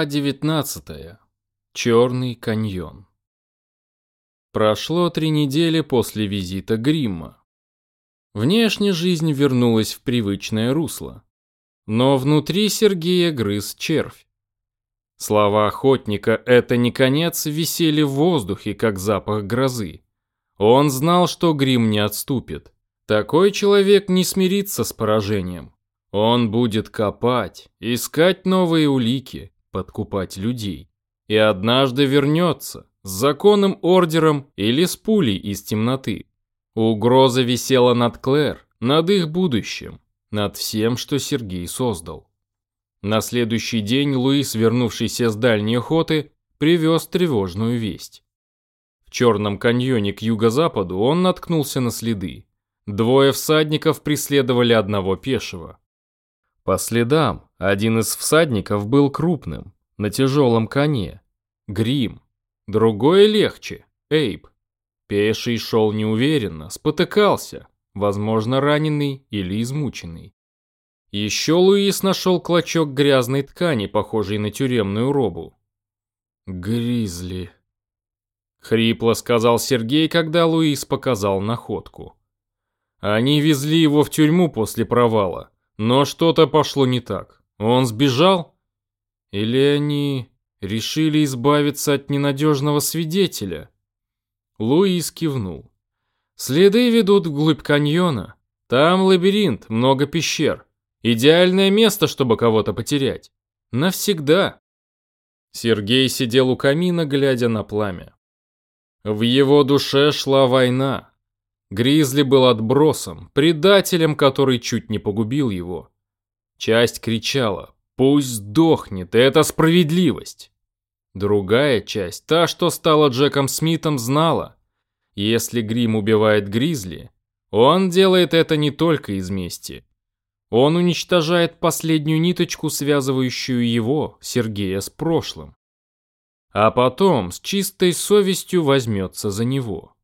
Глава 19. Черный каньон. Прошло три недели после визита Гримма. Внешне жизнь вернулась в привычное русло. Но внутри Сергея грыз червь. Слова охотника «это не конец» висели в воздухе, как запах грозы. Он знал, что Грим не отступит. Такой человек не смирится с поражением. Он будет копать, искать новые улики, подкупать людей. И однажды вернется с законным ордером или с пулей из темноты. Угроза висела над Клэр, над их будущим, над всем, что Сергей создал. На следующий день Луис, вернувшийся с дальней охоты, привез тревожную весть. В черном каньоне к юго-западу он наткнулся на следы. Двое всадников преследовали одного пешего. По следам, один из всадников был крупным, на тяжелом коне. Грим. Другой легче, Эйб. Пеший шел неуверенно, спотыкался, возможно, раненый или измученный. Еще Луис нашел клочок грязной ткани, похожей на тюремную робу. «Гризли», — хрипло сказал Сергей, когда Луис показал находку. Они везли его в тюрьму после провала. Но что-то пошло не так. Он сбежал? Или они решили избавиться от ненадежного свидетеля? Луис кивнул. Следы ведут вглубь каньона. Там лабиринт, много пещер. Идеальное место, чтобы кого-то потерять. Навсегда. Сергей сидел у камина, глядя на пламя. В его душе шла война. Гризли был отбросом, предателем, который чуть не погубил его. Часть кричала «Пусть сдохнет, это справедливость!» Другая часть, та, что стала Джеком Смитом, знала, если Грим убивает Гризли, он делает это не только из мести. Он уничтожает последнюю ниточку, связывающую его, Сергея, с прошлым. А потом с чистой совестью возьмется за него.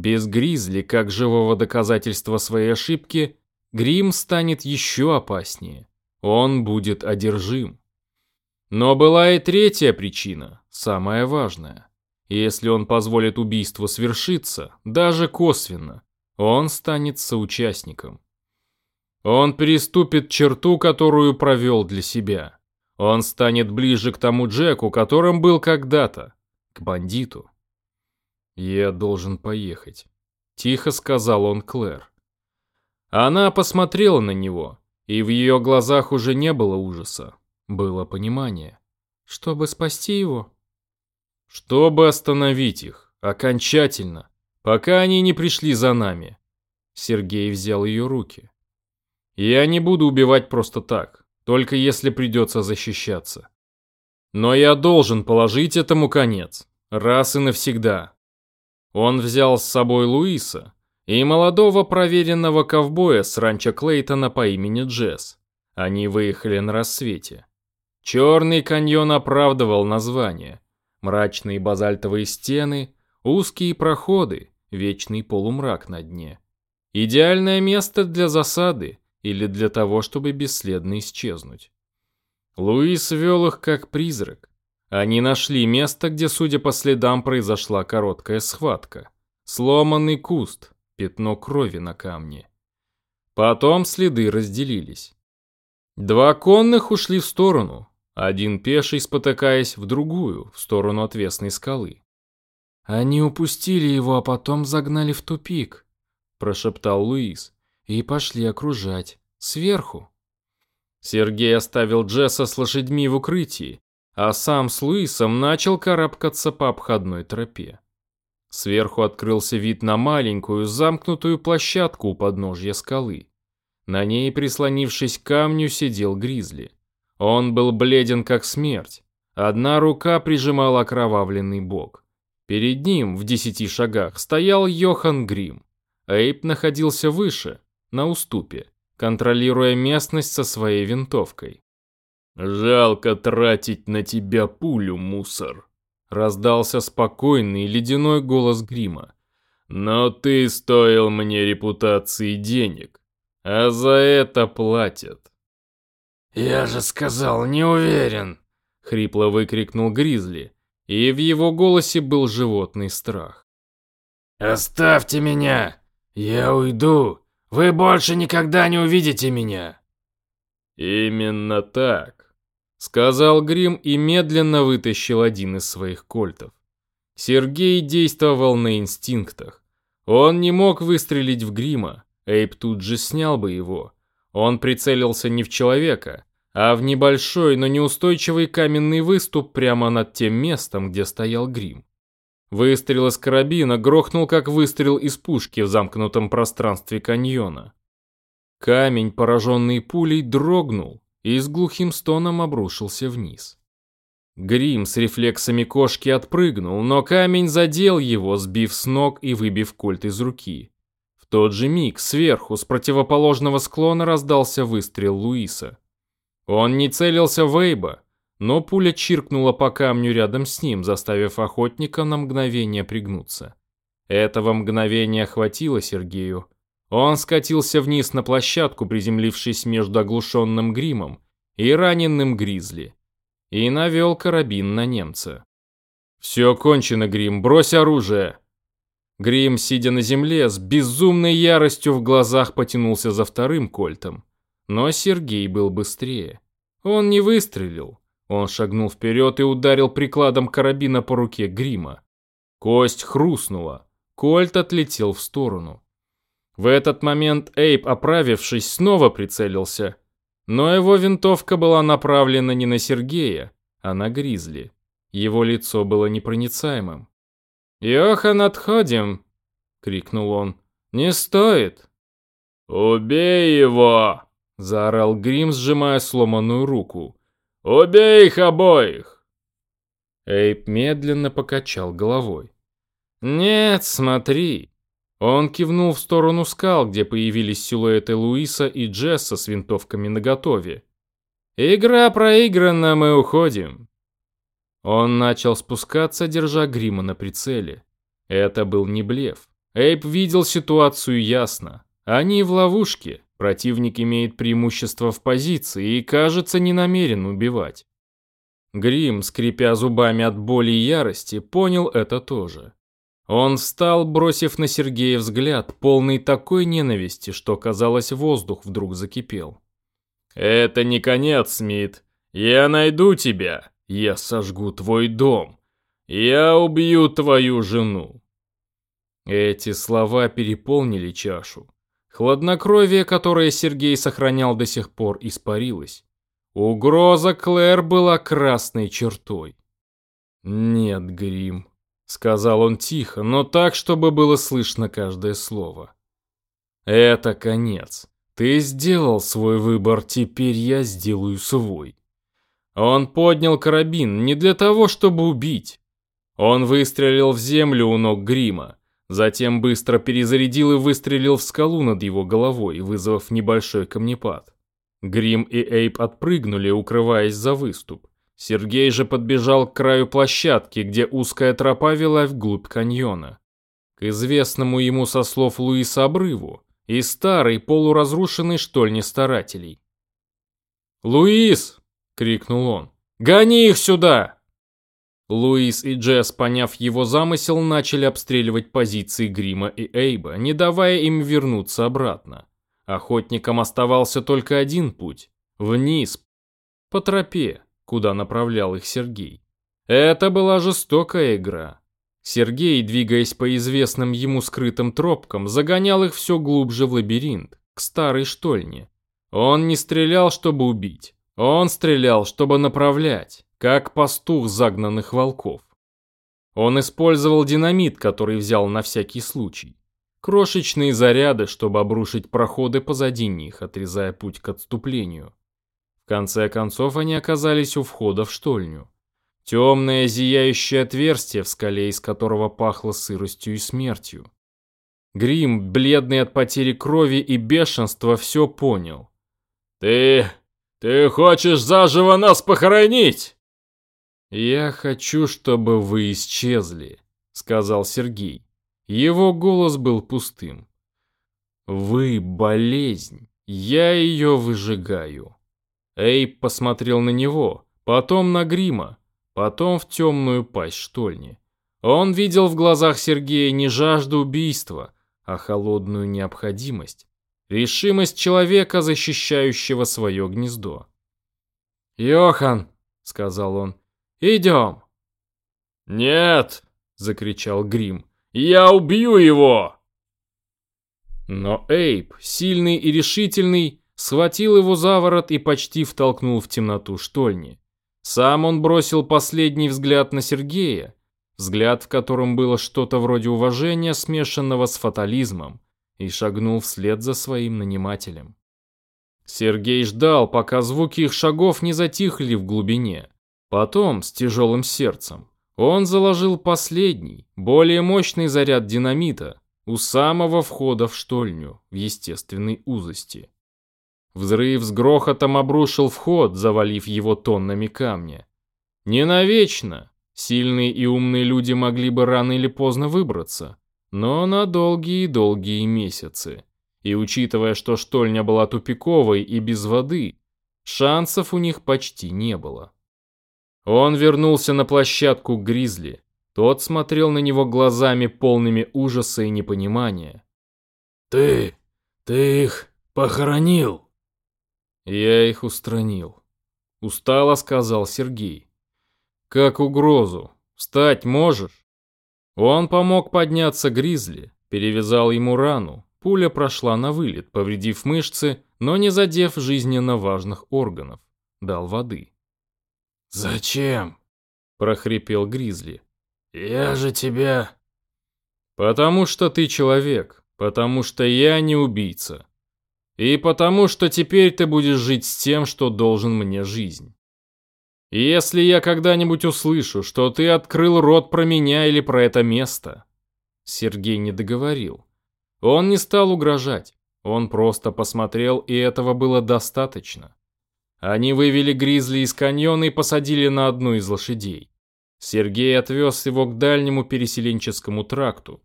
Без Гризли, как живого доказательства своей ошибки, Грим станет еще опаснее. Он будет одержим. Но была и третья причина, самая важная. Если он позволит убийству свершиться, даже косвенно, он станет соучастником. Он переступит черту, которую провел для себя. Он станет ближе к тому Джеку, которым был когда-то, к бандиту. «Я должен поехать», — тихо сказал он Клэр. Она посмотрела на него, и в ее глазах уже не было ужаса, было понимание. «Чтобы спасти его?» «Чтобы остановить их, окончательно, пока они не пришли за нами». Сергей взял ее руки. «Я не буду убивать просто так, только если придется защищаться. Но я должен положить этому конец, раз и навсегда. Он взял с собой Луиса и молодого проверенного ковбоя с ранчо Клейтона по имени Джесс. Они выехали на рассвете. Черный каньон оправдывал название. Мрачные базальтовые стены, узкие проходы, вечный полумрак на дне. Идеальное место для засады или для того, чтобы бесследно исчезнуть. Луис вел их как призрак, они нашли место, где, судя по следам, произошла короткая схватка. Сломанный куст, пятно крови на камне. Потом следы разделились. Два конных ушли в сторону, один пеший, спотыкаясь в другую, в сторону отвесной скалы. «Они упустили его, а потом загнали в тупик», – прошептал Луис, – «и пошли окружать. Сверху». Сергей оставил Джесса с лошадьми в укрытии, а сам с Луисом начал карабкаться по обходной тропе. Сверху открылся вид на маленькую замкнутую площадку у подножья скалы. На ней, прислонившись к камню, сидел Гризли. Он был бледен как смерть. Одна рука прижимала окровавленный бок. Перед ним, в десяти шагах, стоял Йохан Грим. Эйп находился выше, на уступе, контролируя местность со своей винтовкой. «Жалко тратить на тебя пулю, мусор», — раздался спокойный ледяной голос Грима. «Но ты стоил мне репутации денег, а за это платят». «Я же сказал, не уверен», — хрипло выкрикнул Гризли, и в его голосе был животный страх. «Оставьте меня! Я уйду! Вы больше никогда не увидите меня!» «Именно так», — сказал Грим и медленно вытащил один из своих кольтов. Сергей действовал на инстинктах. Он не мог выстрелить в Грима, Эйп тут же снял бы его. Он прицелился не в человека, а в небольшой, но неустойчивый каменный выступ прямо над тем местом, где стоял грим. Выстрел из карабина грохнул, как выстрел из пушки в замкнутом пространстве каньона. Камень, пораженный пулей, дрогнул и с глухим стоном обрушился вниз. Грим с рефлексами кошки отпрыгнул, но камень задел его, сбив с ног и выбив кольт из руки. В тот же миг сверху, с противоположного склона, раздался выстрел Луиса. Он не целился в Эйба, но пуля чиркнула по камню рядом с ним, заставив охотника на мгновение пригнуться. Этого мгновения хватило Сергею. Он скатился вниз на площадку, приземлившись между оглушенным гримом и раненым гризли, и навел карабин на немца. «Все кончено, Грим, брось оружие!» Грим, сидя на земле, с безумной яростью в глазах потянулся за вторым кольтом. Но Сергей был быстрее. Он не выстрелил. Он шагнул вперед и ударил прикладом карабина по руке Грима. Кость хрустнула. Кольт отлетел в сторону. В этот момент Эйп, оправившись, снова прицелился. Но его винтовка была направлена не на Сергея, а на Гризли. Его лицо было непроницаемым. «Йохан, отходим!» — крикнул он. «Не стоит!» «Убей его!» Заорал Грим, сжимая сломанную руку. «Убей их обоих!» Эйп медленно покачал головой. «Нет, смотри!» Он кивнул в сторону скал, где появились силуэты Луиса и Джесса с винтовками наготове. «Игра проиграна, мы уходим!» Он начал спускаться, держа Грима на прицеле. Это был не блеф. Эйп видел ситуацию ясно. Они в ловушке. Противник имеет преимущество в позиции и, кажется, не намерен убивать. Грим, скрипя зубами от боли и ярости, понял это тоже. Он встал, бросив на Сергея взгляд, полный такой ненависти, что, казалось, воздух вдруг закипел. «Это не конец, Смит. Я найду тебя. Я сожгу твой дом. Я убью твою жену». Эти слова переполнили чашу. Хладнокровие, которое Сергей сохранял до сих пор, испарилось. Угроза Клэр была красной чертой. «Нет, Грим», — сказал он тихо, но так, чтобы было слышно каждое слово. «Это конец. Ты сделал свой выбор, теперь я сделаю свой». Он поднял карабин не для того, чтобы убить. Он выстрелил в землю у ног Грима. Затем быстро перезарядил и выстрелил в скалу над его головой, вызвав небольшой камнепад. Грим и Эйп отпрыгнули, укрываясь за выступ. Сергей же подбежал к краю площадки, где узкая тропа вела вглубь каньона. К известному ему со слов Луиса обрыву и старой полуразрушенной штольни старателей. «Луис!» — крикнул он. «Гони их сюда!» Луис и Джесс, поняв его замысел, начали обстреливать позиции Грима и Эйба, не давая им вернуться обратно. Охотникам оставался только один путь – вниз, по тропе, куда направлял их Сергей. Это была жестокая игра. Сергей, двигаясь по известным ему скрытым тропкам, загонял их все глубже в лабиринт, к старой штольне. Он не стрелял, чтобы убить. Он стрелял, чтобы направлять как пастух загнанных волков. Он использовал динамит, который взял на всякий случай. Крошечные заряды, чтобы обрушить проходы позади них, отрезая путь к отступлению. Конце концов они оказались у входа в штольню. Темное зияющее отверстие в скале, из которого пахло сыростью и смертью. Грим, бледный от потери крови и бешенства, все понял. «Ты... ты хочешь заживо нас похоронить?» «Я хочу, чтобы вы исчезли», — сказал Сергей. Его голос был пустым. «Вы болезнь, я ее выжигаю». Эйп посмотрел на него, потом на грима, потом в темную пасть штольни. Он видел в глазах Сергея не жажду убийства, а холодную необходимость, решимость человека, защищающего свое гнездо. «Йохан», — сказал он, — «идем». «Нет!» — закричал Грим. «Я убью его!» Но Эйб, сильный и решительный, схватил его за ворот и почти втолкнул в темноту штольни. Сам он бросил последний взгляд на Сергея, взгляд в котором было что-то вроде уважения, смешанного с фатализмом, и шагнул вслед за своим нанимателем. Сергей ждал, пока звуки их шагов не затихли в глубине. Потом, с тяжелым сердцем, он заложил последний, более мощный заряд динамита у самого входа в штольню в естественной узости. Взрыв с грохотом обрушил вход, завалив его тоннами камня. Не навечно. Сильные и умные люди могли бы рано или поздно выбраться, но на долгие-долгие месяцы. И учитывая, что штольня была тупиковой и без воды, шансов у них почти не было. Он вернулся на площадку к Гризли. Тот смотрел на него глазами полными ужаса и непонимания. «Ты... ты их похоронил?» «Я их устранил», — устало сказал Сергей. «Как угрозу. Встать можешь?» Он помог подняться Гризли, перевязал ему рану. Пуля прошла на вылет, повредив мышцы, но не задев жизненно важных органов. Дал воды. «Зачем?» – прохрипел Гризли. «Я же тебя...» «Потому что ты человек, потому что я не убийца. И потому что теперь ты будешь жить с тем, что должен мне жизнь. И если я когда-нибудь услышу, что ты открыл рот про меня или про это место...» Сергей не договорил. Он не стал угрожать. Он просто посмотрел, и этого было достаточно. Они вывели Гризли из каньона и посадили на одну из лошадей. Сергей отвез его к дальнему переселенческому тракту.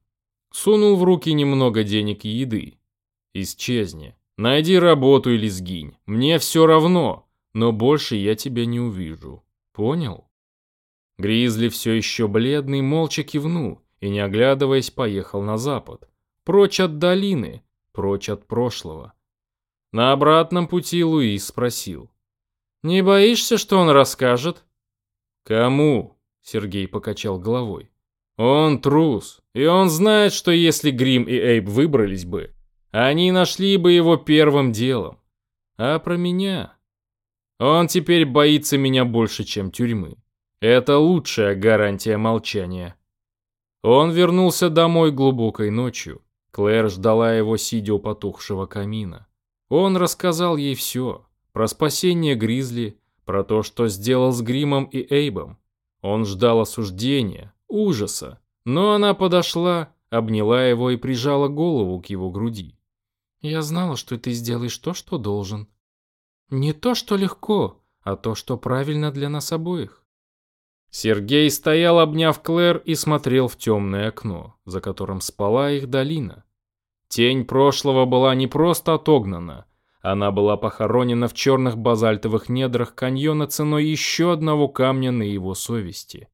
Сунул в руки немного денег и еды. «Исчезни. Найди работу или сгинь. Мне все равно, но больше я тебя не увижу. Понял?» Гризли все еще бледный молча кивнул и, не оглядываясь, поехал на запад. Прочь от долины, прочь от прошлого. На обратном пути Луис спросил. «Не боишься, что он расскажет?» «Кому?» — Сергей покачал головой. «Он трус, и он знает, что если Грим и Эйб выбрались бы, они нашли бы его первым делом. А про меня? Он теперь боится меня больше, чем тюрьмы. Это лучшая гарантия молчания». Он вернулся домой глубокой ночью. Клэр ждала его, сидя у потухшего камина. Он рассказал ей все, про спасение Гризли, про то, что сделал с Гримом и Эйбом. Он ждал осуждения, ужаса, но она подошла, обняла его и прижала голову к его груди. «Я знала, что ты сделаешь то, что должен. Не то, что легко, а то, что правильно для нас обоих». Сергей стоял, обняв Клэр, и смотрел в темное окно, за которым спала их долина. Тень прошлого была не просто отогнана, она была похоронена в черных базальтовых недрах каньона ценой еще одного камня на его совести.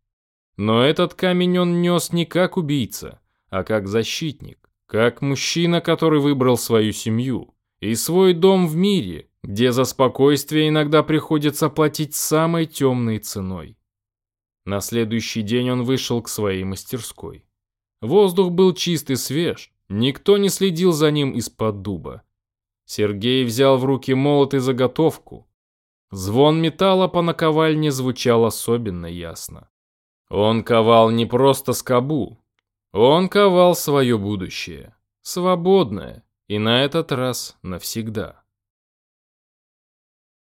Но этот камень он нес не как убийца, а как защитник, как мужчина, который выбрал свою семью и свой дом в мире, где за спокойствие иногда приходится платить самой темной ценой. На следующий день он вышел к своей мастерской. Воздух был чист и свеж, никто не следил за ним из-под дуба. Сергей взял в руки молот и заготовку. Звон металла по наковальне звучал особенно ясно. Он ковал не просто скобу. Он ковал свое будущее. Свободное. И на этот раз навсегда.